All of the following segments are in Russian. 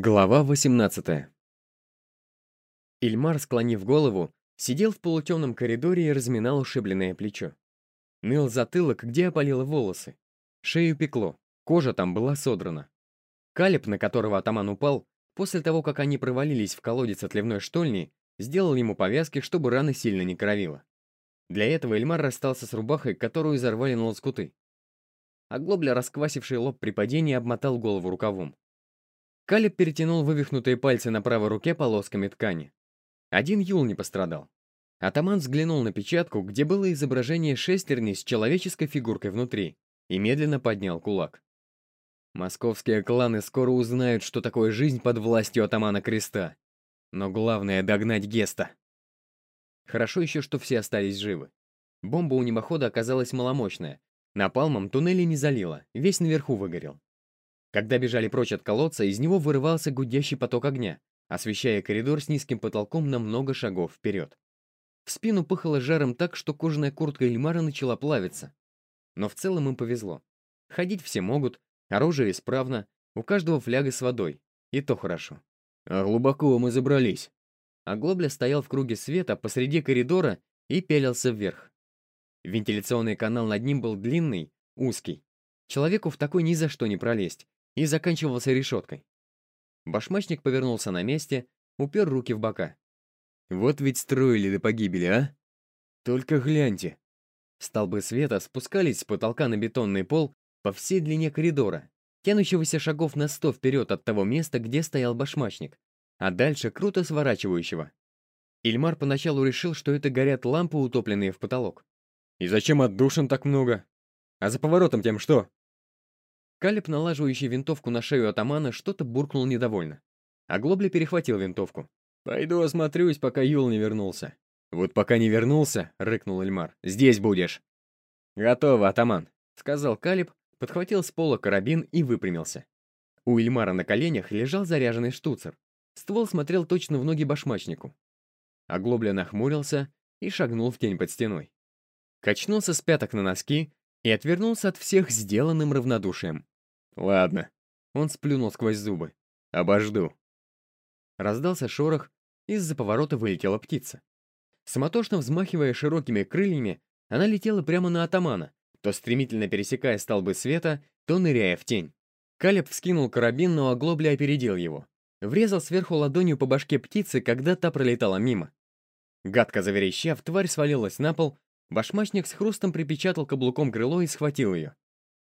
Глава 18 Ильмар, склонив голову, сидел в полутемном коридоре и разминал ушибленное плечо. Ныл затылок, где опалило волосы. Шею пекло, кожа там была содрана. Калиб, на которого атаман упал, после того, как они провалились в колодец отливной штольни, сделал ему повязки, чтобы рана сильно не кровила. Для этого Эльмар расстался с рубахой, которую изорвали на лоскуты. А Глобля, расквасивший лоб при падении, обмотал голову рукавом. Калиб перетянул вывихнутые пальцы на правой руке полосками ткани. Один Юл не пострадал. Атаман взглянул на печатку, где было изображение шестерни с человеческой фигуркой внутри, и медленно поднял кулак. Московские кланы скоро узнают, что такое жизнь под властью атамана Креста. Но главное — догнать Геста. Хорошо еще, что все остались живы. Бомба у небохода оказалась маломощная. Напалмом туннели не залило, весь наверху выгорел. Когда бежали прочь от колодца, из него вырывался гудящий поток огня, освещая коридор с низким потолком на много шагов вперед. В спину пыхало жаром так, что кожаная куртка Эльмара начала плавиться. Но в целом им повезло. Ходить все могут, оружие исправно, у каждого фляга с водой. И то хорошо. А глубоко мы забрались. Оглобля стоял в круге света посреди коридора и пелился вверх. Вентиляционный канал над ним был длинный, узкий. Человеку в такой ни за что не пролезть, и заканчивался решеткой. Башмачник повернулся на месте, упер руки в бока. «Вот ведь строили до погибели, а? Только гляньте!» Столбы света спускались с потолка на бетонный пол по всей длине коридора, тянущегося шагов на сто вперед от того места, где стоял башмачник, а дальше круто сворачивающего. Ильмар поначалу решил, что это горят лампы, утопленные в потолок. «И зачем отдушин так много? А за поворотом тем что?» Калиб, налаживающий винтовку на шею атамана, что-то буркнул недовольно. А Глобли перехватил винтовку. «Пойду осмотрюсь, пока Юл не вернулся». «Вот пока не вернулся», — рыкнул Эльмар, — «здесь будешь». «Готово, атаман», — сказал Калиб, подхватил с пола карабин и выпрямился. У Эльмара на коленях лежал заряженный штуцер. Ствол смотрел точно в ноги башмачнику. А Глобля нахмурился и шагнул в тень под стеной. Качнулся с пяток на носки и отвернулся от всех сделанным равнодушием. «Ладно». Он сплюнул сквозь зубы. «Обожду». Раздался шорох, из-за поворота вылетела птица. Самотошно взмахивая широкими крыльями, она летела прямо на атамана, то стремительно пересекая столбы света, то ныряя в тень. Калеб вскинул карабин, но оглобля опередил его. Врезал сверху ладонью по башке птицы, когда та пролетала мимо. Гадко заверещав, тварь свалилась на пол, башмачник с хрустом припечатал каблуком крыло и схватил ее.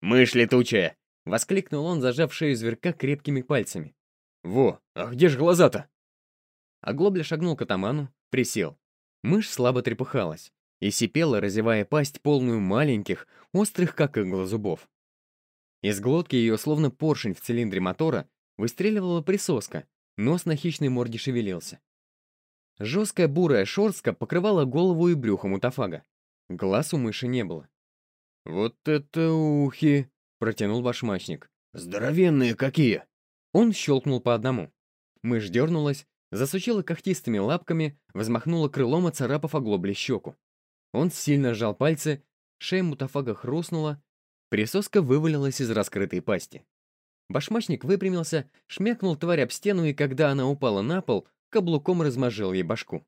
«Мышь летучая!» — воскликнул он, зажав шею зверька крепкими пальцами. «Во, а где ж глаза-то?» Оглобля шагнул к атаману, присел. Мышь слабо трепыхалась и сипела, разевая пасть, полную маленьких, острых, как иглы зубов. Из глотки ее, словно поршень в цилиндре мотора, выстреливала присоска, нос на хищной морде шевелился. Жесткая бурая шорстка покрывала голову и брюхо мутафага. Глаз у мыши не было. «Вот это ухи!» — протянул башмачник. «Здоровенные какие!» Он щелкнул по одному. Мышь дернулась, засучила когтистыми лапками, взмахнула крылом, оцарапав оглобли щеку. Он сильно сжал пальцы, шея мутафага хрустнула, присоска вывалилась из раскрытой пасти. Башмачник выпрямился, шмякнул тварь об стену, и когда она упала на пол, каблуком размажил ей башку.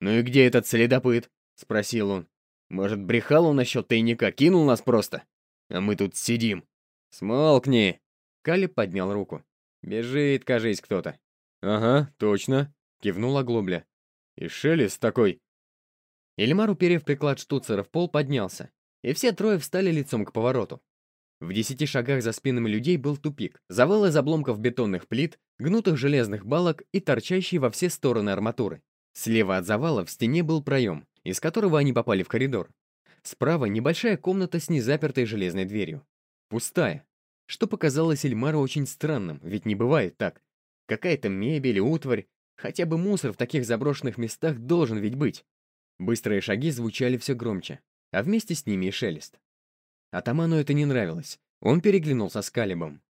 «Ну и где этот следопыт?» — спросил он. «Может, брехал он насчет тайника, кинул нас просто? А мы тут сидим». «Смолкни!» Кали поднял руку. «Бежит, кажись, кто-то». «Ага, точно», — кивнул оглобля. «И шелест такой». Эльмар, уперев приклад штуцера в пол, поднялся, и все трое встали лицом к повороту. В десяти шагах за спинами людей был тупик, завал из обломков бетонных плит, гнутых железных балок и торчащей во все стороны арматуры. Слева от завала в стене был проем, из которого они попали в коридор. Справа небольшая комната с незапертой железной дверью. Пустая. Что показалось Эльмару очень странным, ведь не бывает так. Какая-то мебель, утварь, хотя бы мусор в таких заброшенных местах должен ведь быть. Быстрые шаги звучали все громче, а вместе с ними и шелест. Атаману это не нравилось. Он переглянулся с Калибом.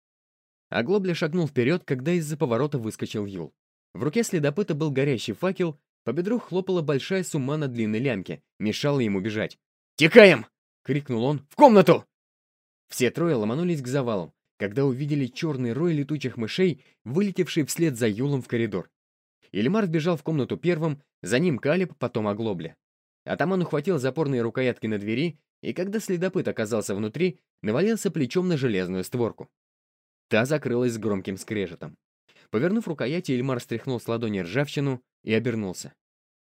Оглобля шагнул вперед, когда из-за поворота выскочил Юл. В руке следопыта был горящий факел, по бедру хлопала большая сумма на длинной лямке, мешала ему бежать. «Текаем!» — крикнул он. «В комнату!» Все трое ломанулись к завалу, когда увидели черный рой летучих мышей, вылетевший вслед за Юлом в коридор. Ильмар вбежал в комнату первым, за ним Калиб, потом Оглобля. Атаман ухватил запорные рукоятки на двери, и когда следопыт оказался внутри, навалился плечом на железную створку. Та закрылась с громким скрежетом. Повернув рукояти, Ильмар стряхнул с ладони ржавчину и обернулся.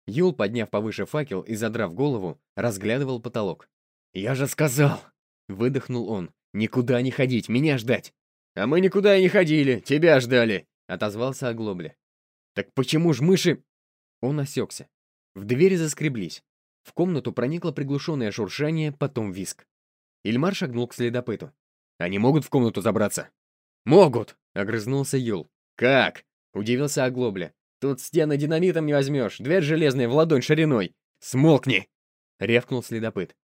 Юл, подняв повыше факел и задрав голову, разглядывал потолок. «Я же сказал!» — выдохнул он. «Никуда не ходить, меня ждать!» «А мы никуда и не ходили, тебя ждали!» — отозвался Оглобля. «Так почему ж мыши...» Он осекся. В двери заскреблись. В комнату проникло приглушенное шуршание, потом виск. Ильмар шагнул к следопыту. «Они могут в комнату забраться?» «Могут!» — огрызнулся Юл. «Как?» — удивился Оглобля. «Тут стены динамитом не возьмешь, дверь железная в ладонь шириной. Смолкни!» — рявкнул следопыт.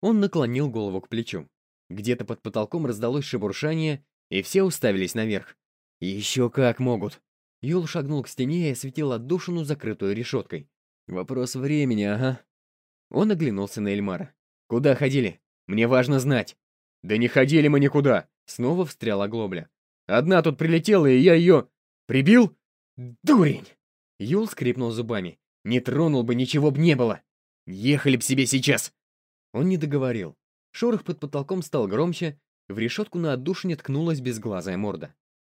Он наклонил голову к плечу. Где-то под потолком раздалось шебуршание, и все уставились наверх. «Еще как могут!» Юл шагнул к стене и осветил отдушину, закрытую решеткой. «Вопрос времени, ага». Он оглянулся на Эльмара. «Куда ходили? Мне важно знать». «Да не ходили мы никуда!» Снова встряла Глобля. «Одна тут прилетела, и я ее... прибил? Дурень!» Юл скрипнул зубами. «Не тронул бы, ничего б не было! Ехали б себе сейчас!» Он не договорил. Шорох под потолком стал громче, в решетку на отдушине ткнулась безглазая морда.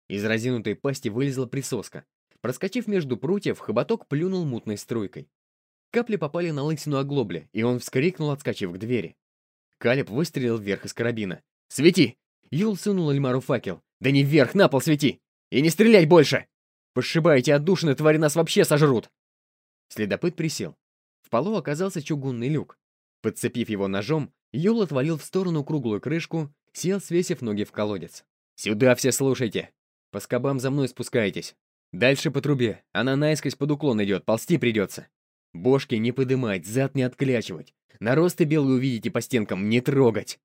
Из разинутой пасти вылезла присоска. Проскочив между прутьев, хоботок плюнул мутной струйкой. Капли попали на лысину оглобля, и он вскрикнул, отскочив к двери. Калеб выстрелил вверх из карабина. «Свети!» Юл сунул Эльмару факел. «Да не вверх, на пол свети! И не стрелять больше! Пошибайте отдушины, твари нас вообще сожрут!» Следопыт присел. В полу оказался чугунный люк. Подцепив его ножом, Юл отвалил в сторону круглую крышку, сел, свесив ноги в колодец. «Сюда все слушайте! По скобам за мной спускайтесь. Дальше по трубе, она наискось под уклон идет, ползти придется. Бошки не подымать, зад не отклячивать. Наросты белые увидите по стенкам, не трогать.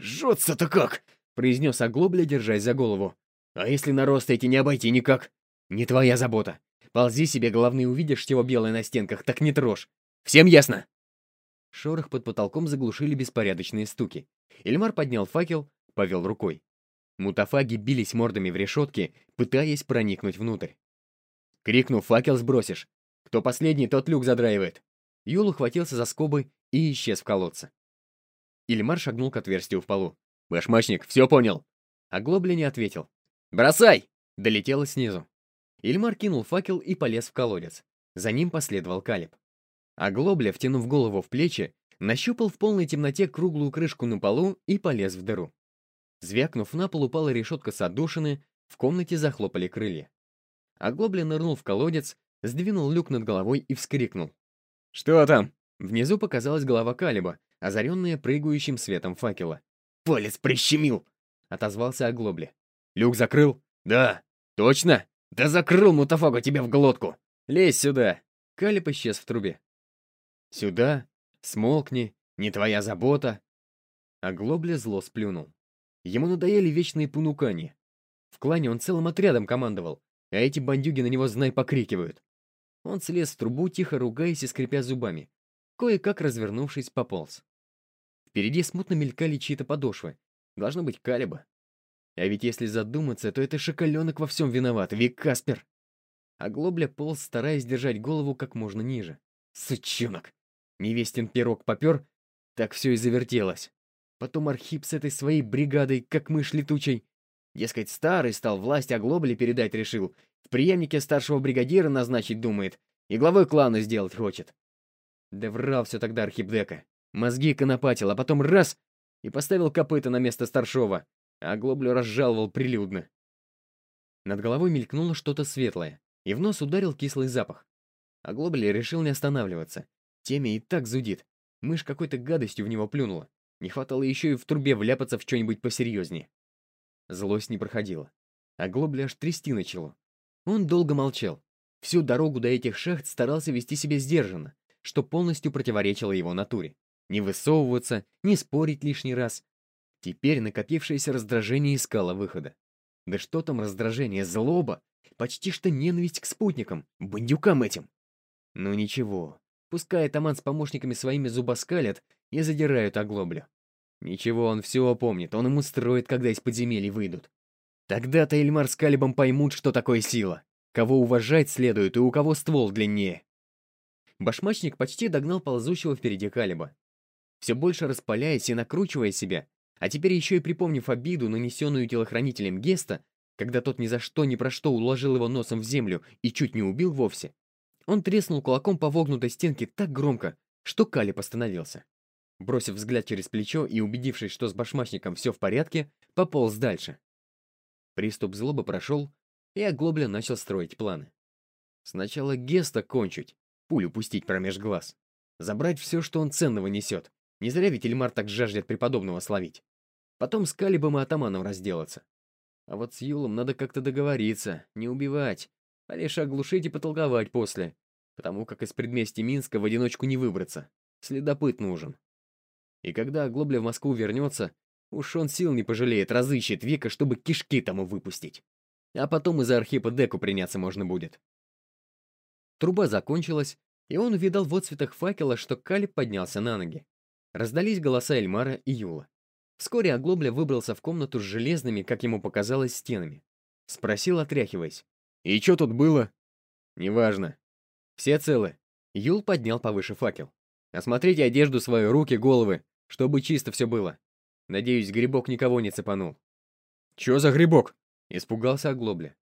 «Жжется-то как!» — произнес оглобля, держась за голову. «А если наросты эти не обойти никак?» «Не твоя забота. Ползи себе, главное, увидишь чего белое на стенках, так не трожь. Всем ясно?» Шорох под потолком заглушили беспорядочные стуки. Эльмар поднял факел, повел рукой. Мутафаги бились мордами в решетке, пытаясь проникнуть внутрь. Крикнув «факел сбросишь!» Кто последний, тот люк задраивает. Юл ухватился за скобы и исчез в колодце. Ильмар шагнул к отверстию в полу. «Башмачник, все понял!» А Глобля не ответил. «Бросай!» — долетело снизу. Ильмар кинул факел и полез в колодец. За ним последовал Калиб. А Глобля, втянув голову в плечи, нащупал в полной темноте круглую крышку на полу и полез в дыру. Звякнув на пол, упала решетка с отдушины, в комнате захлопали крылья. А Глобля нырнул в колодец, сдвинул люк над головой и вскрикнул. «Что там?» Внизу показалась голова Калиба, озаренная прыгающим светом факела. «Палец прищемил!» — отозвался Оглобли. «Люк закрыл?» «Да». «Точно?» «Да закрыл, мутафага, тебя в глотку!» «Лезь сюда!» Калиб исчез в трубе. «Сюда? Смолкни, не твоя забота!» Оглобля зло сплюнул. Ему надоели вечные понукания. В клане он целым отрядом командовал, а эти бандюги на него, знай, покрикивают. Он слез в трубу, тихо ругаясь и скрипя зубами. Кое-как развернувшись, пополз. Впереди смутно мелькали чьи-то подошвы. Должно быть Калиба. А ведь если задуматься, то это шоколенок во всем виноват, Вик Каспер. А Глобля полз, стараясь держать голову как можно ниже. Сучонок! Невестин пирог попер, так все и завертелось. Потом Архип с этой своей бригадой, как мышь летучей. Дескать, старый стал власть, а Глобли передать решил, в преемнике старшего бригадира назначить думает и главой клана сделать хочет. Да врал все тогда Архипдека. Мозги конопатил, а потом раз — и поставил копыта на место старшего, а Глоблю разжаловал прилюдно. Над головой мелькнуло что-то светлое, и в нос ударил кислый запах. А Глобли решил не останавливаться. Теме и так зудит. Мышь какой-то гадостью в него плюнула. Не хватало еще и в трубе вляпаться в что-нибудь посерьезнее. Злость не проходила. А Глобли аж трясти начало. Он долго молчал. Всю дорогу до этих шахт старался вести себя сдержанно, что полностью противоречило его натуре. Не высовываться, не спорить лишний раз. Теперь накопившееся раздражение искало выхода. Да что там раздражение, злоба, почти что ненависть к спутникам, бандюкам этим. Ну ничего, пускай атаман с помощниками своими зубоскалят и задирают оглоблю. Ничего, он все помнит, он ему строит, когда из подземелья выйдут. Тогда-то Эльмар с Калибом поймут, что такое сила, кого уважать следует и у кого ствол длиннее. Башмачник почти догнал ползущего впереди Калиба. Все больше распаляясь и накручивая себя, а теперь еще и припомнив обиду, нанесенную телохранителем Геста, когда тот ни за что ни про что уложил его носом в землю и чуть не убил вовсе, он треснул кулаком по вогнутой стенке так громко, что Калиб остановился. Бросив взгляд через плечо и убедившись, что с башмачником все в порядке, пополз дальше. Приступ злобы прошел, и Оглобля начал строить планы. Сначала Геста кончить, пулю пустить промеж глаз. Забрать все, что он ценного несет. Не зря ведь Эльмар так жаждет преподобного словить. Потом с Калибом и атаманом разделаться. А вот с Юлом надо как-то договориться, не убивать, а лишь оглушить и потолковать после, потому как из предместья Минска в одиночку не выбраться. Следопыт нужен. И когда Оглобля в Москву вернется, уж он сил не пожалеет, разыщет века, чтобы кишки тому выпустить. А потом и за Архипа Деку приняться можно будет. Труба закончилась, и он увидал в отцветах факела, что Калиб поднялся на ноги. Раздались голоса Эльмара и Юла. Вскоре Оглобля выбрался в комнату с железными, как ему показалось, стенами. Спросил, отряхиваясь. «И что тут было?» «Неважно. Все целы». Юл поднял повыше факел. «Осмотрите одежду свою, руки, головы, чтобы чисто все было. Надеюсь, грибок никого не цепанул». «Чё за грибок?» — испугался Оглобля.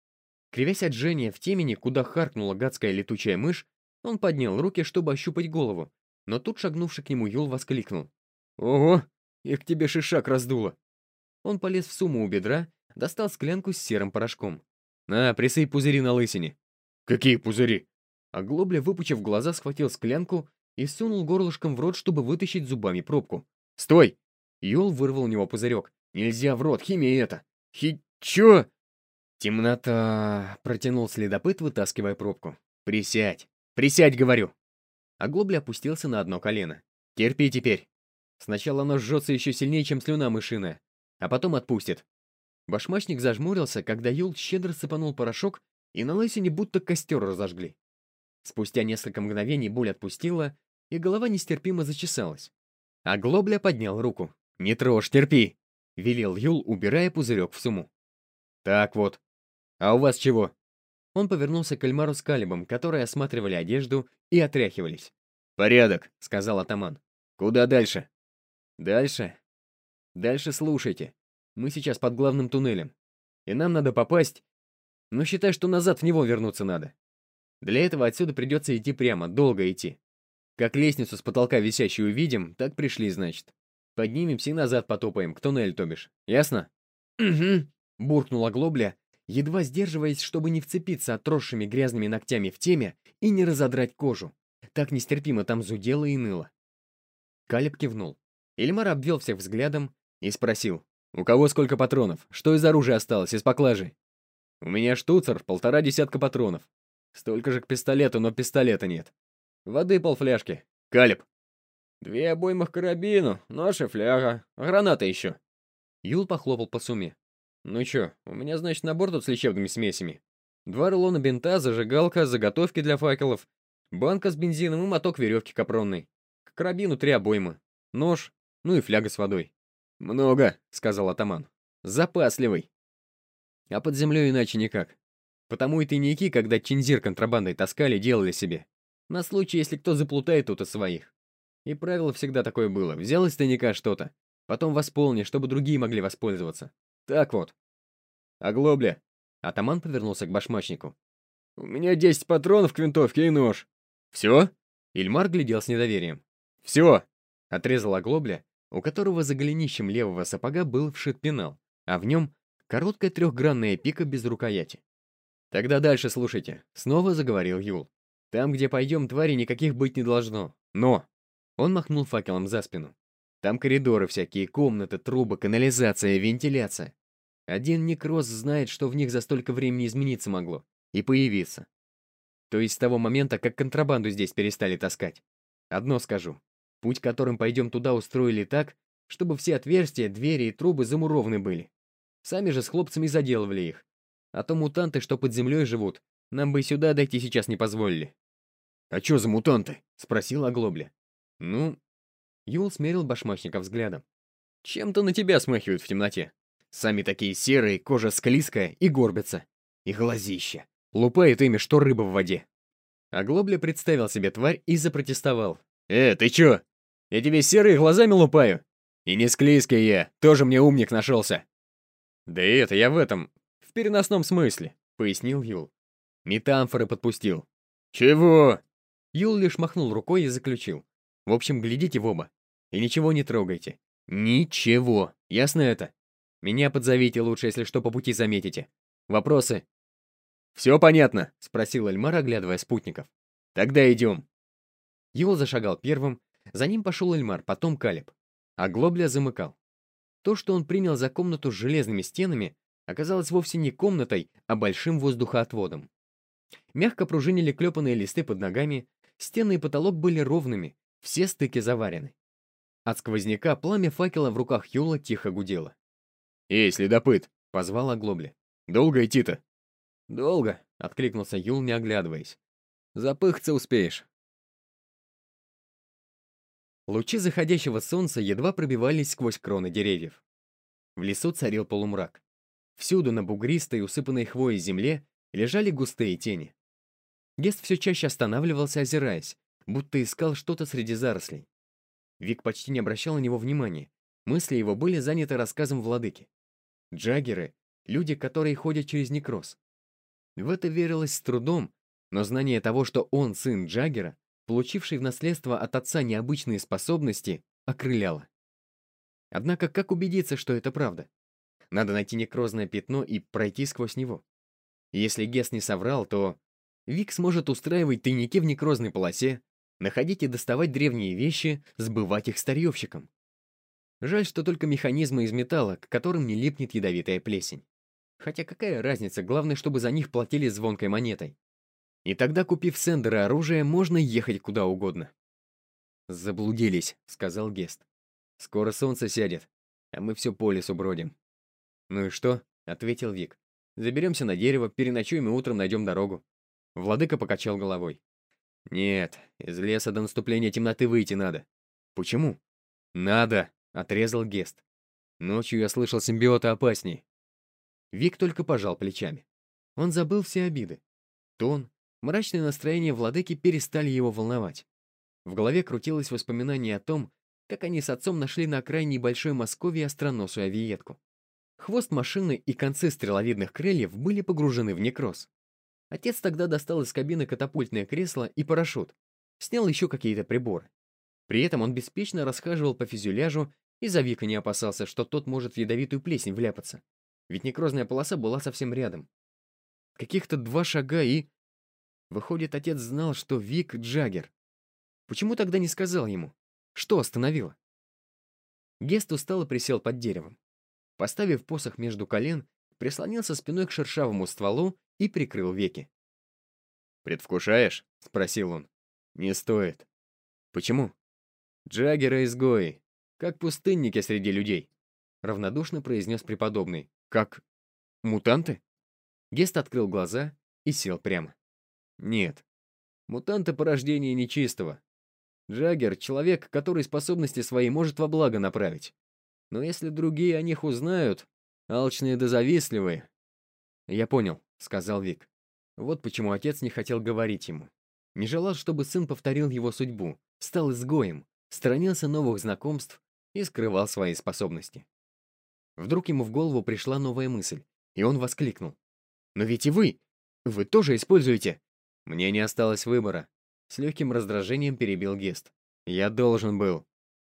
Кривясь от жжения в темени, куда харкнула гадская летучая мышь, он поднял руки, чтобы ощупать голову, но тут шагнувший к нему Юл воскликнул. «Ого, их тебе шишак раздуло!» Он полез в сумму у бедра, достал склянку с серым порошком. «На, присыпь пузыри на лысине». «Какие пузыри?» А Глобля, выпучив глаза, схватил склянку и сунул горлышком в рот, чтобы вытащить зубами пробку. «Стой!» Йол вырвал у него пузырек. «Нельзя в рот, химия это!» «Хи... чё?» «Темнота...» — протянул следопыт, вытаскивая пробку. «Присядь! Присядь, говорю!» А Глобля опустился на одно колено. «Терпи теперь!» Сначала оно жжется еще сильнее, чем слюна мышиная, а потом отпустит. Башмачник зажмурился, когда Юл щедро сыпанул порошок, и на лысине будто костер разожгли. Спустя несколько мгновений боль отпустила, и голова нестерпимо зачесалась. А Глобля поднял руку. «Не трожь, терпи!» — велел Юл, убирая пузырек в сумму. «Так вот. А у вас чего?» Он повернулся к Эльмару с Калибом, которые осматривали одежду и отряхивались. «Порядок», — сказал атаман. «Куда дальше?» «Дальше?» «Дальше слушайте. Мы сейчас под главным туннелем. И нам надо попасть... Ну, считай, что назад в него вернуться надо. Для этого отсюда придется идти прямо, долго идти. Как лестницу с потолка висящую увидим, так пришли, значит. Поднимемся и назад потопаем, к туннель, то бишь. Ясно? Угу. Буркнула Глобля, едва сдерживаясь, чтобы не вцепиться отросшими грязными ногтями в теме и не разодрать кожу. Так нестерпимо там зудело и ныло. Калеб кивнул. Ильмар обвел всех взглядом и спросил. «У кого сколько патронов? Что из оружия осталось, из поклажи?» «У меня штуцер, полтора десятка патронов. Столько же к пистолету, но пистолета нет. Воды полфляжки. Калиб!» «Две обоймы к карабину, нож и фляга. Граната еще». Юл похлопал по сумме. «Ну чё, у меня, значит, набор тут с лечебными смесями. Два рулона бинта, зажигалка, заготовки для факелов, банка с бензином и моток веревки капронной. К карабину три обоймы. Нож, ну и фляга с водой. «Много», — сказал атаман. «Запасливый». А под землей иначе никак. Потому и тайники, когда чинзир контрабандой таскали, делали себе. На случай, если кто заплутает тут из своих. И правило всегда такое было. Взял из тайника что-то, потом восполни, чтобы другие могли воспользоваться. Так вот. Оглобля. Атаман повернулся к башмачнику. «У меня десять патронов к винтовке и нож». «Все?» Ильмар глядел с недоверием. «Все!» — отрезал оглобля у которого за голенищем левого сапога был вшит пенал, а в нем короткая трехгранная пика без рукояти. «Тогда дальше слушайте», — снова заговорил Юл. «Там, где пойдем, твари никаких быть не должно. Но...» Он махнул факелом за спину. «Там коридоры всякие, комнаты, трубы, канализация, вентиляция. Один некроз знает, что в них за столько времени измениться могло. И появиться. То есть с того момента, как контрабанду здесь перестали таскать. Одно скажу. Путь, которым пойдем туда, устроили так, чтобы все отверстия, двери и трубы замурованы были. Сами же с хлопцами заделывали их. А то мутанты, что под землей живут, нам бы сюда дойти сейчас не позволили. «А чё за мутанты?» — спросил Оглобля. «Ну...» Юл смерил башмачника взглядом. «Чем-то на тебя смахивают в темноте. Сами такие серые, кожа склизкая и горбятся. И глазища. Лупает ими, что рыба в воде. Оглобля представил себе тварь и запротестовал. «Э, ты чё? Я тебе серые глазами лупаю? И не склизкий я, тоже мне умник нашелся». «Да и это я в этом, в переносном смысле», — пояснил Юл. Метамфоры подпустил. «Чего?» Юл лишь махнул рукой и заключил. «В общем, глядите в оба. И ничего не трогайте. Ничего. Ясно это? Меня подзовите лучше, если что по пути заметите. Вопросы?» «Все понятно?» — спросил Эльмар, оглядывая спутников. «Тогда идем». Юл зашагал первым, за ним пошел Эльмар, потом Калиб. А Глобля замыкал. То, что он принял за комнату с железными стенами, оказалось вовсе не комнатой, а большим воздухоотводом. Мягко пружинили клепанные листы под ногами, стены и потолок были ровными, все стыки заварены. От сквозняка пламя факела в руках Юла тихо гудело. «Эй, следопыт!» — позвал Оглобли. «Долго идти-то?» «Долго», — откликнулся Юл, не оглядываясь. «Запыхаться успеешь». Лучи заходящего солнца едва пробивались сквозь кроны деревьев. В лесу царил полумрак. Всюду на бугристой, усыпанной хвоей земле лежали густые тени. Гест все чаще останавливался, озираясь, будто искал что-то среди зарослей. Вик почти не обращал на него внимания. Мысли его были заняты рассказом владыки. Джаггеры — люди, которые ходят через некроз. В это верилось с трудом, но знание того, что он сын Джаггера, получивший в наследство от отца необычные способности, окрыляло. Однако как убедиться, что это правда? Надо найти некрозное пятно и пройти сквозь него. Если Гес не соврал, то Вик сможет устраивать тайники в некрозной полосе, находить и доставать древние вещи, сбывать их старьевщикам. Жаль, что только механизмы из металла, к которым не липнет ядовитая плесень. Хотя какая разница, главное, чтобы за них платили звонкой монетой. И тогда, купив сендеры оружие, можно ехать куда угодно. «Заблудились», — сказал Гест. «Скоро солнце сядет, а мы все по лесу бродим». «Ну и что?» — ответил Вик. «Заберемся на дерево, переночуем и утром найдем дорогу». Владыка покачал головой. «Нет, из леса до наступления темноты выйти надо». «Почему?» «Надо», — отрезал Гест. «Ночью я слышал симбиота опасней». Вик только пожал плечами. Он забыл все обиды. Тон, Мрачное настроение владыки перестали его волновать. В голове крутилось воспоминание о том, как они с отцом нашли на окраине большой Москвы остроносую авиетку. Хвост машины и концы стреловидных крыльев были погружены в некроз. Отец тогда достал из кабины катапультное кресло и парашют, снял еще какие-то приборы. При этом он беспечно расхаживал по фюзеляжу и за Вика не опасался, что тот может в ядовитую плесень вляпаться. Ведь некрозная полоса была совсем рядом. Каких-то два шага и... Выходит, отец знал, что Вик — Джаггер. Почему тогда не сказал ему? Что остановило? Гест устало присел под деревом. Поставив посох между колен, прислонился спиной к шершавому стволу и прикрыл веки. «Предвкушаешь?» — спросил он. «Не стоит». «Почему?» «Джаггеры изгои, как пустынники среди людей», — равнодушно произнес преподобный. «Как мутанты?» Гест открыл глаза и сел прямо. Нет. Мутанты по рождению нечистого. Джаггер — человек, который способности свои может во благо направить. Но если другие о них узнают, алчные да завистливые... «Я понял», — сказал Вик. Вот почему отец не хотел говорить ему. Не желал, чтобы сын повторил его судьбу, стал изгоем, сторонился новых знакомств и скрывал свои способности. Вдруг ему в голову пришла новая мысль, и он воскликнул. «Но ведь и вы! Вы тоже используете...» Мне не осталось выбора. С легким раздражением перебил Гест. Я должен был.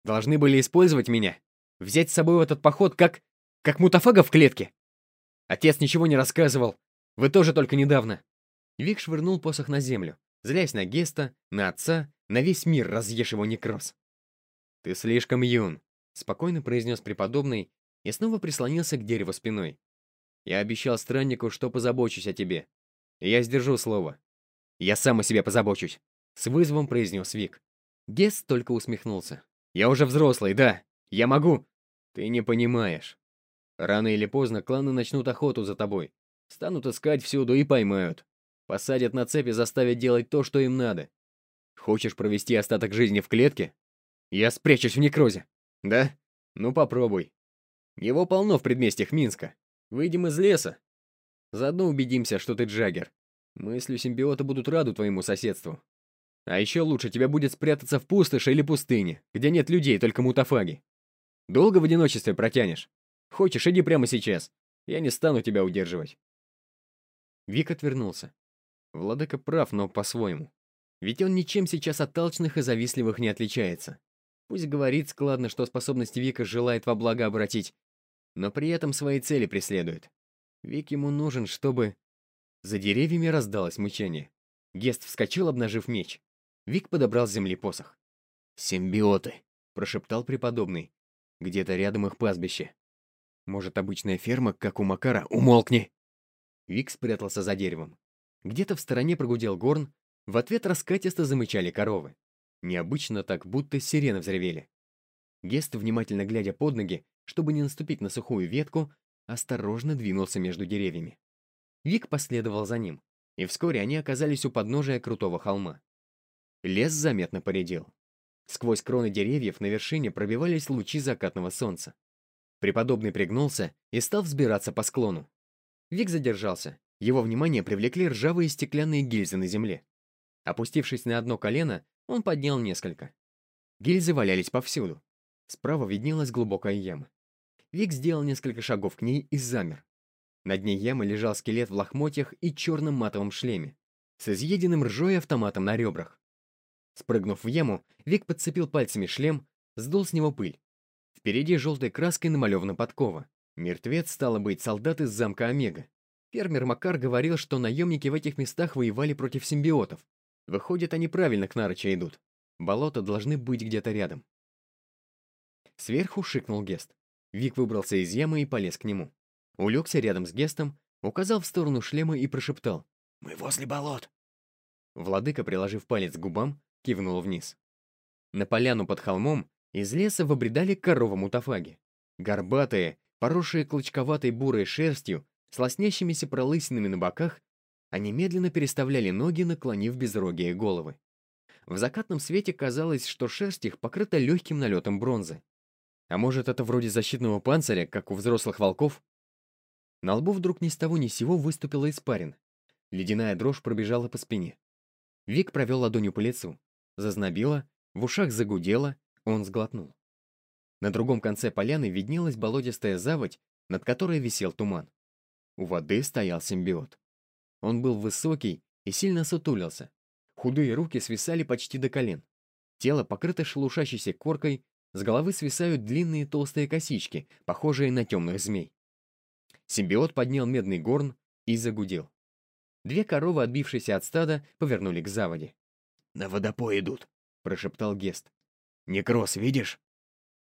Должны были использовать меня. Взять с собой в этот поход как... как мутафага в клетке. Отец ничего не рассказывал. Вы тоже только недавно. Вик швырнул посох на землю, злясь на Геста, на отца, на весь мир, разъешь его некроз. «Ты слишком юн», — спокойно произнес преподобный и снова прислонился к дереву спиной. «Я обещал страннику, что позабочусь о тебе. Я сдержу слово. «Я сам о себе позабочусь», — с вызовом произнес Вик. Гес только усмехнулся. «Я уже взрослый, да. Я могу». «Ты не понимаешь. Рано или поздно кланы начнут охоту за тобой. Станут искать всюду и поймают. Посадят на цепи, заставят делать то, что им надо. Хочешь провести остаток жизни в клетке? Я спрячусь в некрозе. Да? Ну попробуй. Его полно в предместьях Минска. Выйдем из леса. Заодно убедимся, что ты Джаггер. Мысли симбиота будут рады твоему соседству. А еще лучше тебе будет спрятаться в пустоши или пустыне, где нет людей, только мутафаги. Долго в одиночестве протянешь? Хочешь, иди прямо сейчас. Я не стану тебя удерживать. Вик отвернулся. Владыка прав, но по-своему. Ведь он ничем сейчас от толчных и завистливых не отличается. Пусть говорит складно, что способности Вика желает во благо обратить, но при этом свои цели преследует. Вик ему нужен, чтобы... За деревьями раздалось мучение. Гест вскочил, обнажив меч. Вик подобрал с земли посох. «Симбиоты», — прошептал преподобный. «Где-то рядом их пастбище. Может, обычная ферма, как у Макара? Умолкни!» Вик спрятался за деревом. Где-то в стороне прогудел горн, в ответ раскатисто замычали коровы. Необычно так, будто сирены взревели. Гест, внимательно глядя под ноги, чтобы не наступить на сухую ветку, осторожно двинулся между деревьями. Вик последовал за ним, и вскоре они оказались у подножия крутого холма. Лес заметно поредел. Сквозь кроны деревьев на вершине пробивались лучи закатного солнца. Преподобный пригнулся и стал взбираться по склону. Вик задержался. Его внимание привлекли ржавые стеклянные гильзы на земле. Опустившись на одно колено, он поднял несколько. Гильзы валялись повсюду. Справа виднелась глубокая яма. Вик сделал несколько шагов к ней и замер. На дне ямы лежал скелет в лохмотьях и черном матовом шлеме, с изъеденным ржой автоматом на ребрах. Спрыгнув в яму, Вик подцепил пальцами шлем, сдул с него пыль. Впереди желтой краской намалевана подкова. Мертвец, стало быть, солдат из замка Омега. Фермер Макар говорил, что наемники в этих местах воевали против симбиотов. Выходит, они правильно к Нарыча идут. Болота должны быть где-то рядом. Сверху шикнул Гест. Вик выбрался из ямы и полез к нему. Улегся рядом с Гестом, указал в сторону шлема и прошептал. «Мы возле болот». Владыка, приложив палец к губам, кивнул вниз. На поляну под холмом из леса выбредали коровы-мутафаги. Горбатые, поросшие клочковатой бурой шерстью, с лоснящимися пролысинами на боках, они медленно переставляли ноги, наклонив безрогие головы. В закатном свете казалось, что шерсть их покрыта легким налетом бронзы. А может, это вроде защитного панциря, как у взрослых волков? На лбу вдруг ни с того ни с сего выступила испарин. Ледяная дрожь пробежала по спине. Вик провел ладонью по лицу. Зазнобило, в ушах загудело, он сглотнул. На другом конце поляны виднелась болотистая заводь, над которой висел туман. У воды стоял симбиот. Он был высокий и сильно сутулился. Худые руки свисали почти до колен. Тело покрыто шелушащейся коркой, с головы свисают длинные толстые косички, похожие на темных змей. Симбиот поднял медный горн и загудел. Две коровы, отбившиеся от стада, повернули к заводе. «На водопой идут», — прошептал Гест. «Некроз, видишь?»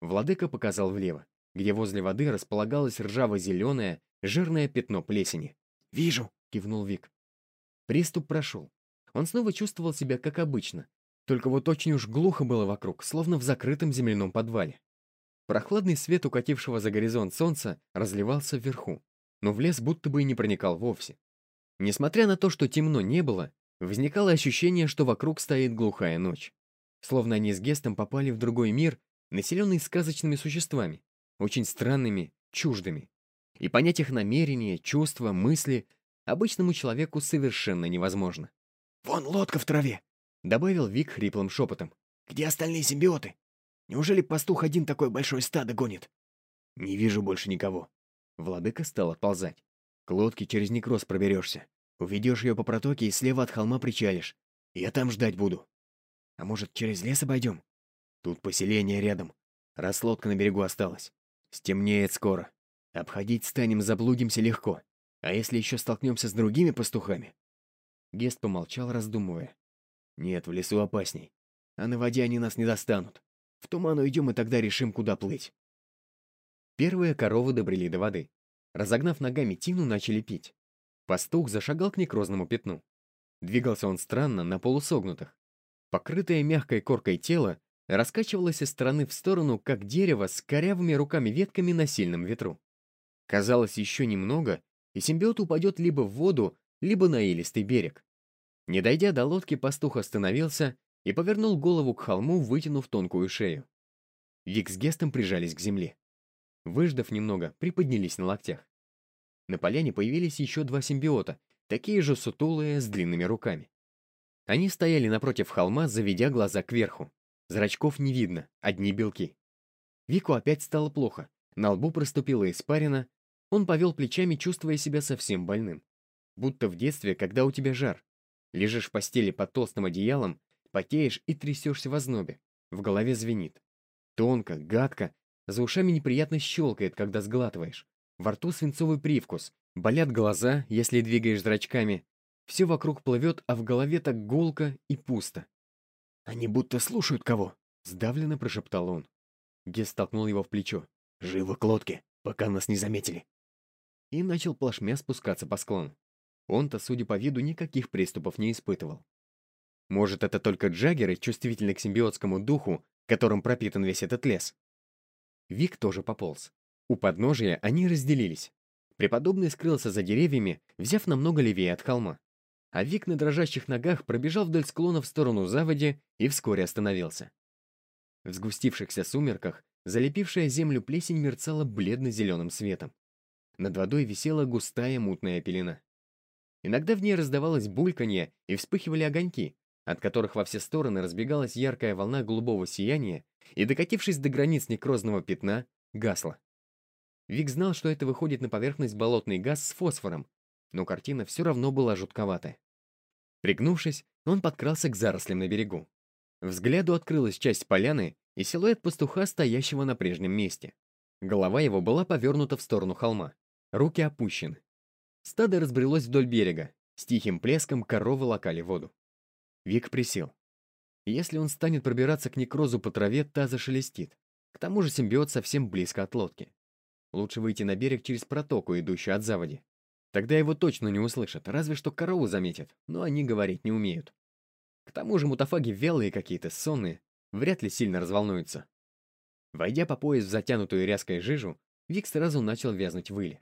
Владыка показал влево, где возле воды располагалось ржаво-зеленое, жирное пятно плесени. «Вижу», — кивнул Вик. Приступ прошел. Он снова чувствовал себя как обычно, только вот очень уж глухо было вокруг, словно в закрытом земляном подвале. Прохладный свет укатившего за горизонт солнца разливался вверху, но в лес будто бы и не проникал вовсе. Несмотря на то, что темно не было, возникало ощущение, что вокруг стоит глухая ночь. Словно они с Гестом попали в другой мир, населенный сказочными существами, очень странными, чуждыми. И понять их намерения, чувства, мысли обычному человеку совершенно невозможно. «Вон лодка в траве!» — добавил Вик хриплым шепотом. «Где остальные симбиоты? Неужели пастух один такое большое стадо гонит?» «Не вижу больше никого». Владыка стал отползать. «К лодке через некроз проберешься. Уведешь ее по протоке и слева от холма причалишь. Я там ждать буду. А может, через лес обойдем? Тут поселение рядом. Раз лодка на берегу осталась. Стемнеет скоро. Обходить станем, заблудимся легко. А если еще столкнемся с другими пастухами? Гест помолчал, раздумывая. Нет, в лесу опасней. А на воде они нас не достанут. В туман уйдем, и тогда решим, куда плыть. Первые коровы добрели до воды. Разогнав ногами тину, начали пить. Пастух зашагал к некрозному пятну. Двигался он странно, на полусогнутых. Покрытое мягкой коркой тело раскачивалось из стороны в сторону, как дерево с корявыми руками-ветками на сильном ветру. Казалось, еще немного, и симбиот упадет либо в воду, либо на илистый берег. Не дойдя до лодки, пастух остановился и повернул голову к холму, вытянув тонкую шею. Вик с Гестом прижались к земле. Выждав немного, приподнялись на локтях. На поляне появились еще два симбиота, такие же сутулые, с длинными руками. Они стояли напротив холма, заведя глаза кверху. Зрачков не видно, одни белки. Вику опять стало плохо. На лбу проступила испарина. Он повел плечами, чувствуя себя совсем больным. Будто в детстве, когда у тебя жар. Лежишь в постели под толстым одеялом, потеешь и трясешься в ознобе. В голове звенит. Тонко, гадко, за ушами неприятно щелкает, когда сглатываешь. Во рту свинцовый привкус, болят глаза, если двигаешь зрачками. Все вокруг плывет, а в голове так гулко и пусто. «Они будто слушают кого», — сдавленно прошептал он. Гес столкнул его в плечо. «Живо к лодке, пока нас не заметили». И начал плашмя спускаться по склону. Он-то, судя по виду, никаких приступов не испытывал. Может, это только джаггеры, чувствительны к симбиотскому духу, которым пропитан весь этот лес? Вик тоже пополз. У подножия они разделились. Преподобный скрылся за деревьями, взяв намного левее от холма. А Вик на дрожащих ногах пробежал вдоль склона в сторону заводи и вскоре остановился. В сгустившихся сумерках залепившая землю плесень мерцала бледно-зеленым светом. Над водой висела густая мутная пелена. Иногда в ней раздавалось бульканье и вспыхивали огоньки, от которых во все стороны разбегалась яркая волна голубого сияния и, докатившись до границ некрозного пятна, гасла. Вик знал, что это выходит на поверхность болотный газ с фосфором, но картина все равно была жутковатая. Пригнувшись, он подкрался к зарослям на берегу. Взгляду открылась часть поляны и силуэт пастуха, стоящего на прежнем месте. Голова его была повернута в сторону холма, руки опущены. Стадо разбрелось вдоль берега. С тихим плеском коровы лакали воду. Вик присел. Если он станет пробираться к некрозу по траве, та зашелестит. К тому же симбиот совсем близко от лодки. Лучше выйти на берег через протоку, идущую от заводи. Тогда его точно не услышат, разве что корову заметят, но они говорить не умеют. К тому же мутафаги вялые какие-то, сонные, вряд ли сильно разволнуются. Войдя по пояс в затянутую ряской жижу, Вик сразу начал вязнуть в иле.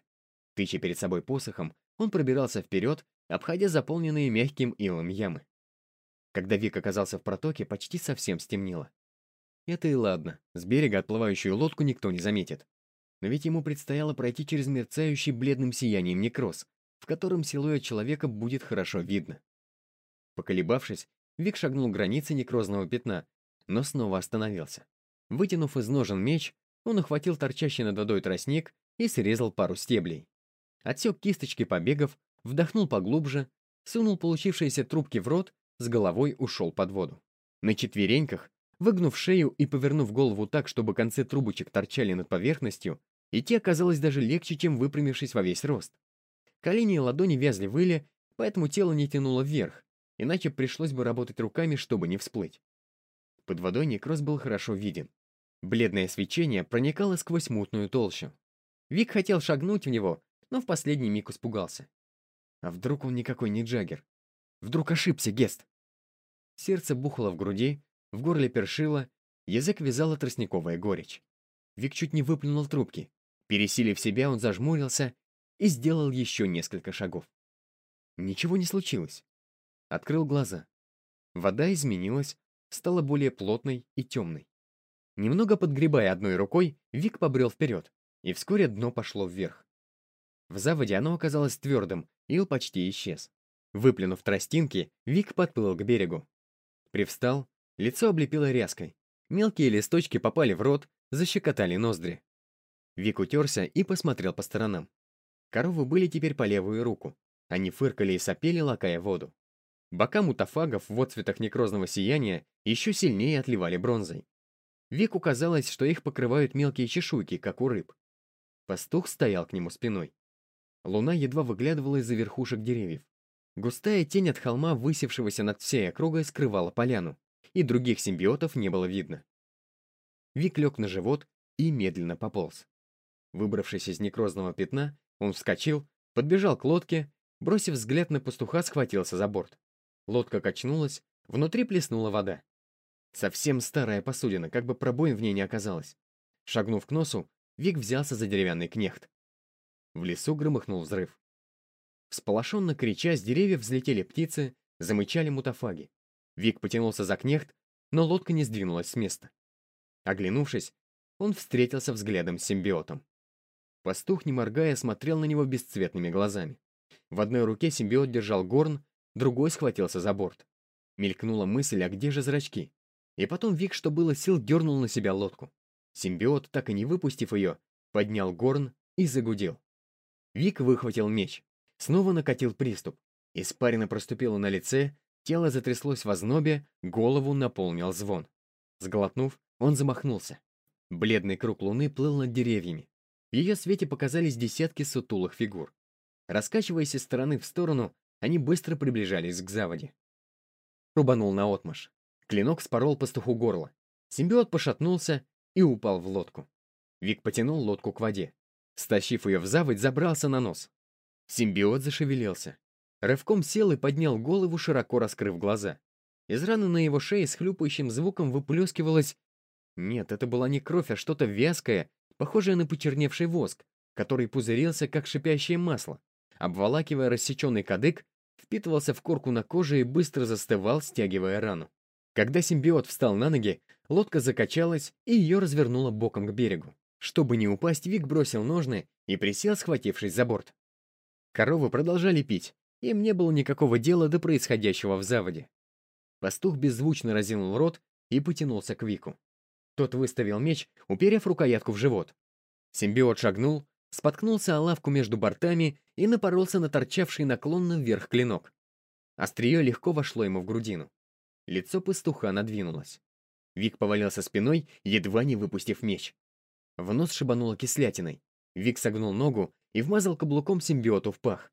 Тыча перед собой посохом, он пробирался вперед, обходя заполненные мягким илом ямы. Когда Вик оказался в протоке, почти совсем стемнело. Это и ладно, с берега отплывающую лодку никто не заметит. Но ведь ему предстояло пройти через мерцающий бледным сиянием некроз, в котором силуэт человека будет хорошо видно. Поколебавшись, Вик шагнул к границе некрозного пятна, но снова остановился. Вытянув из ножен меч, он охватил торчащий над водой тростник и срезал пару стеблей отсек кисточки побегов, вдохнул поглубже, сунул получившиеся трубки в рот, с головой ушел под воду. На четвереньках, выгнув шею и повернув голову так, чтобы концы трубочек торчали над поверхностью, идти оказалось даже легче, чем выпрямившись во весь рост. Колени и ладони вязли в иле, поэтому тело не тянуло вверх, иначе пришлось бы работать руками, чтобы не всплыть. Под водой некроз был хорошо виден. Бледное свечение проникало сквозь мутную толщу. Вик хотел шагнуть в него, но в последний миг испугался. А вдруг он никакой не Джаггер? Вдруг ошибся Гест? Сердце бухало в груди, в горле першило, язык вязала тростниковая горечь. Вик чуть не выплюнул трубки. Пересилив себя, он зажмурился и сделал еще несколько шагов. Ничего не случилось. Открыл глаза. Вода изменилась, стала более плотной и темной. Немного подгребая одной рукой, Вик побрел вперед, и вскоре дно пошло вверх. В заводе оно оказалось твердым, ил почти исчез. Выплюнув тростинки, Вик подплыл к берегу. Привстал, лицо облепило ряской. Мелкие листочки попали в рот, защекотали ноздри. Вик утерся и посмотрел по сторонам. Коровы были теперь по левую руку. Они фыркали и сопели, лакая воду. Бока мутафагов в отцветах некрозного сияния еще сильнее отливали бронзой. Вику казалось, что их покрывают мелкие чешуйки, как у рыб. Пастух стоял к нему спиной. Луна едва выглядывала из-за верхушек деревьев. Густая тень от холма, высевшегося над всей округой, скрывала поляну, и других симбиотов не было видно. Вик лег на живот и медленно пополз. Выбравшись из некрозного пятна, он вскочил, подбежал к лодке, бросив взгляд на пастуха, схватился за борт. Лодка качнулась, внутри плеснула вода. Совсем старая посудина, как бы пробоин в ней не оказалось. Шагнув к носу, Вик взялся за деревянный кнехт. В лесу громыхнул взрыв. Всполошенно крича, с деревьев взлетели птицы, замычали мутафаги. Вик потянулся за кнехт, но лодка не сдвинулась с места. Оглянувшись, он встретился взглядом с симбиотом. Пастух, не моргая, смотрел на него бесцветными глазами. В одной руке симбиот держал горн, другой схватился за борт. Мелькнула мысль, а где же зрачки? И потом Вик, что было сил, дернул на себя лодку. Симбиот, так и не выпустив ее, поднял горн и загудел. Вик выхватил меч. Снова накатил приступ. Испарина проступила на лице, тело затряслось в ознобе, голову наполнил звон. Сглотнув, он замахнулся. Бледный круг луны плыл над деревьями. В ее свете показались десятки сутулых фигур. Раскачиваясь из стороны в сторону, они быстро приближались к заводе. Рубанул наотмашь. Клинок спорол пастуху горло. Симбиот пошатнулся и упал в лодку. Вик потянул лодку к воде. Стащив ее в заводь, забрался на нос. Симбиот зашевелился. Рывком сел и поднял голову, широко раскрыв глаза. Из раны на его шее с хлюпающим звуком выплескивалось... Нет, это была не кровь, а что-то вязкое, похожее на почерневший воск, который пузырился, как шипящее масло. Обволакивая рассеченный кадык, впитывался в корку на коже и быстро застывал, стягивая рану. Когда симбиот встал на ноги, лодка закачалась и ее развернуло боком к берегу. Чтобы не упасть, Вик бросил ножны и присел, схватившись за борт. Коровы продолжали пить, им не было никакого дела до происходящего в заводе. Пастух беззвучно разинул рот и потянулся к Вику. Тот выставил меч, уперев рукоятку в живот. Симбиот шагнул, споткнулся о лавку между бортами и напоролся на торчавший наклонно вверх клинок. Острие легко вошло ему в грудину. Лицо пастуха надвинулось. Вик повалился спиной, едва не выпустив меч. В нос шибануло кислятиной. Вик согнул ногу и вмазал каблуком симбиоту в пах.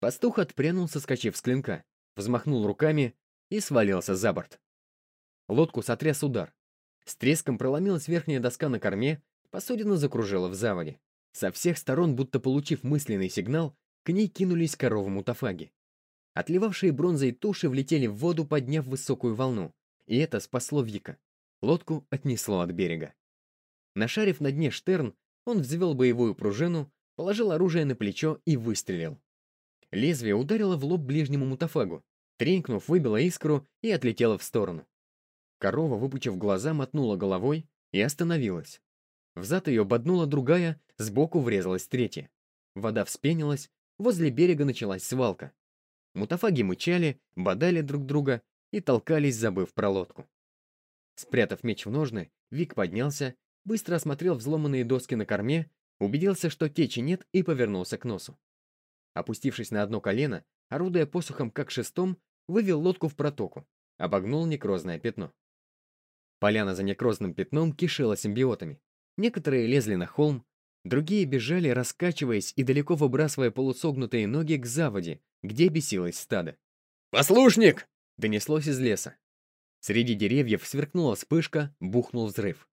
Пастух отпрянул, соскочив с клинка, взмахнул руками и свалился за борт. Лодку сотряс удар. С треском проломилась верхняя доска на корме, посудина закружила в заводе. Со всех сторон, будто получив мысленный сигнал, к ней кинулись коровы-мутафаги. Отливавшие бронзой туши влетели в воду, подняв высокую волну. И это спасло Вика. Лодку отнесло от берега. Нашарив на дне штерн, он взвел боевую пружину, положил оружие на плечо и выстрелил. Лезвие ударило в лоб ближнему мутафагу, тренькнув, выбило искру и отлетело в сторону. Корова, выпучив глаза, мотнула головой и остановилась. Взад ее боднула другая, сбоку врезалась третья. Вода вспенилась, возле берега началась свалка. Мутафаги мычали, бодали друг друга и толкались, забыв про лодку. Спрятав меч в ножны, Вик поднялся, быстро осмотрел взломанные доски на корме, убедился, что течи нет, и повернулся к носу. Опустившись на одно колено, орудуя посохом как шестом, вывел лодку в протоку, обогнул некрозное пятно. Поляна за некрозным пятном кишела симбиотами. Некоторые лезли на холм, другие бежали, раскачиваясь и далеко выбрасывая полусогнутые ноги к заводе, где бесилось стадо. «Послушник!» — донеслось из леса. Среди деревьев сверкнула вспышка, бухнул взрыв.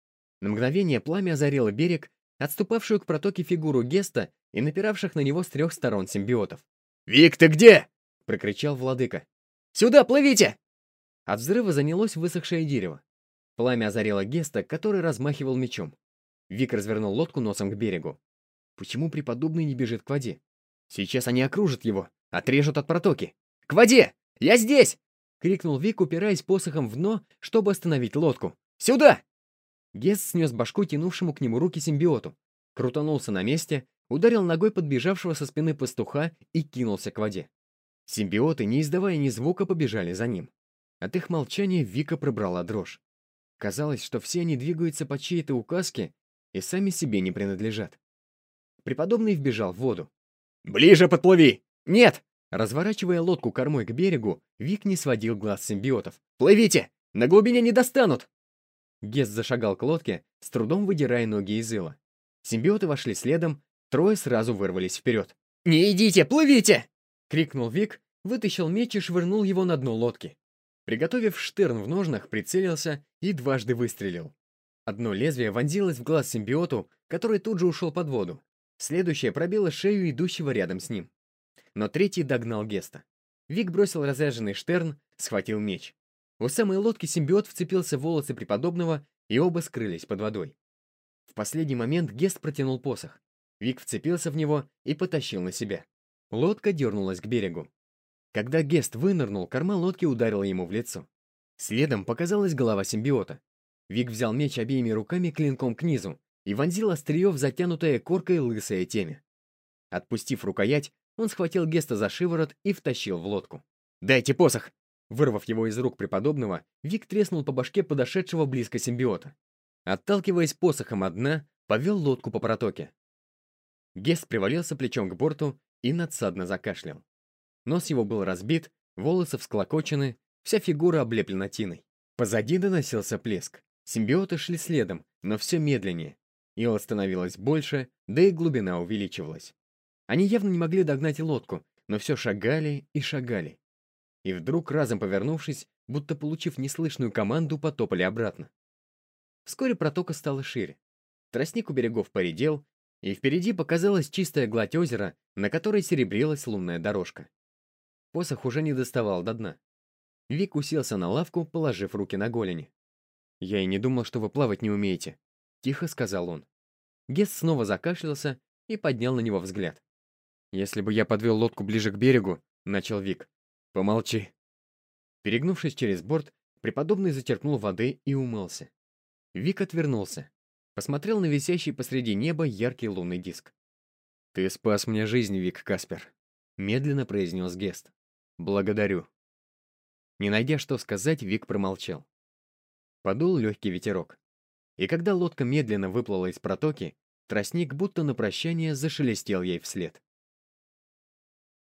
На мгновение пламя озарило берег, отступавшую к протоке фигуру Геста и напиравших на него с трех сторон симбиотов. «Вик, ты где?» — прокричал владыка. «Сюда плывите!» От взрыва занялось высохшее дерево. Пламя озарило Геста, который размахивал мечом. Вик развернул лодку носом к берегу. Почему преподобный не бежит к воде? Сейчас они окружат его, отрежут от протоки. «К воде! Я здесь!» — крикнул Вик, упираясь посохом в дно, чтобы остановить лодку. «Сюда!» Гест снес башку тянувшему к нему руки симбиоту, крутанулся на месте, ударил ногой подбежавшего со спины пастуха и кинулся к воде. Симбиоты, не издавая ни звука, побежали за ним. От их молчания Вика пробрала дрожь. Казалось, что все они двигаются по чьей-то указке и сами себе не принадлежат. Преподобный вбежал в воду. «Ближе подплыви!» «Нет!» Разворачивая лодку кормой к берегу, Вик не сводил глаз симбиотов. «Плывите! На глубине не достанут!» Гест зашагал к лодке, с трудом выдирая ноги из ила. Симбиоты вошли следом, трое сразу вырвались вперед. «Не идите, плывите!» — крикнул Вик, вытащил меч и швырнул его на дно лодки. Приготовив штерн в ножнах, прицелился и дважды выстрелил. Одно лезвие вонзилось в глаз симбиоту, который тут же ушел под воду. Следующее пробило шею идущего рядом с ним. Но третий догнал Геста. Вик бросил разряженный штерн, схватил меч. У самой лодки симбиот вцепился в волосы преподобного, и оба скрылись под водой. В последний момент Гест протянул посох. Вик вцепился в него и потащил на себя. Лодка дернулась к берегу. Когда Гест вынырнул, корма лодки ударила ему в лицо. Следом показалась голова симбиота. Вик взял меч обеими руками клинком к низу, и вонзил острие в затянутое коркой лысое темя. Отпустив рукоять, он схватил Геста за шиворот и втащил в лодку. «Дайте посох!» Вырвав его из рук преподобного, Вик треснул по башке подошедшего близко симбиота. Отталкиваясь посохом от дна, повел лодку по протоке. Гест привалился плечом к борту и надсадно закашлял. Нос его был разбит, волосы всклокочены, вся фигура облеплена тиной. Позади доносился плеск. Симбиоты шли следом, но все медленнее. Ила становилось больше, да и глубина увеличивалась. Они явно не могли догнать лодку, но все шагали и шагали. И вдруг, разом повернувшись, будто получив неслышную команду, потопали обратно. Вскоре протока стала шире. Тростник у берегов поредел, и впереди показалась чистая гладь озера, на которой серебрилась лунная дорожка. Посох уже не доставал до дна. Вик уселся на лавку, положив руки на голени. «Я и не думал, что вы плавать не умеете», — тихо сказал он. Гес снова закашлялся и поднял на него взгляд. «Если бы я подвел лодку ближе к берегу», — начал Вик. «Помолчи». Перегнувшись через борт, преподобный зачерпнул воды и умылся. Вик отвернулся. Посмотрел на висящий посреди неба яркий лунный диск. «Ты спас мне жизнь, Вик Каспер», — медленно произнес Гест. «Благодарю». Не найдя что сказать, Вик промолчал. Подул легкий ветерок. И когда лодка медленно выплыла из протоки, тростник будто на прощание зашелестел ей вслед.